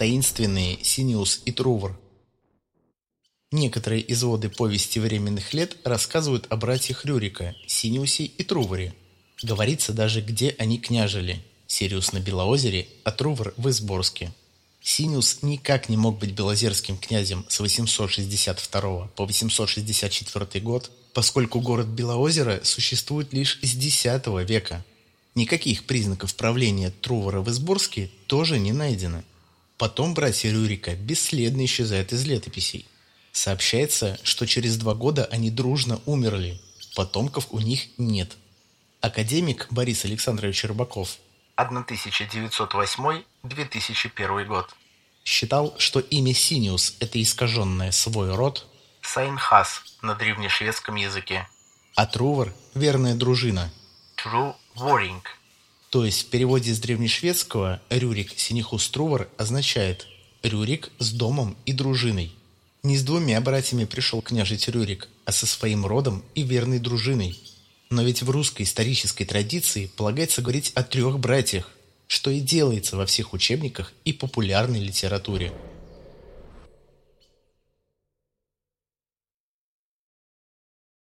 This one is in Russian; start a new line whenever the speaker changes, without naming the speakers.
таинственные Синиус и Трувор. Некоторые изводы повести временных лет рассказывают о братьях Рюрика, Синиусе и Труворе. Говорится даже, где они княжили. Сириус на Белоозере, а Трувор в Изборске. Синиус никак не мог быть белозерским князем с 862 по 864 год, поскольку город Белоозеро существует лишь с X века. Никаких признаков правления Трувора в Изборске тоже не найдено. Потом братья Рюрика бесследно исчезают из летописей. Сообщается, что через два года они дружно умерли. Потомков у них нет. Академик Борис Александрович Рыбаков 1908-2001 год считал, что имя Синиус – это искаженное свой род Сайнхас на древнешведском языке, а Трувор – верная дружина True Warring. То есть в переводе с древнешведского «Рюрик Синихус Трувор» означает «Рюрик с домом и дружиной». Не с двумя братьями пришел княжить Рюрик, а со своим родом и верной дружиной. Но ведь в русской исторической традиции полагается говорить о трех братьях, что и делается во всех учебниках и популярной литературе.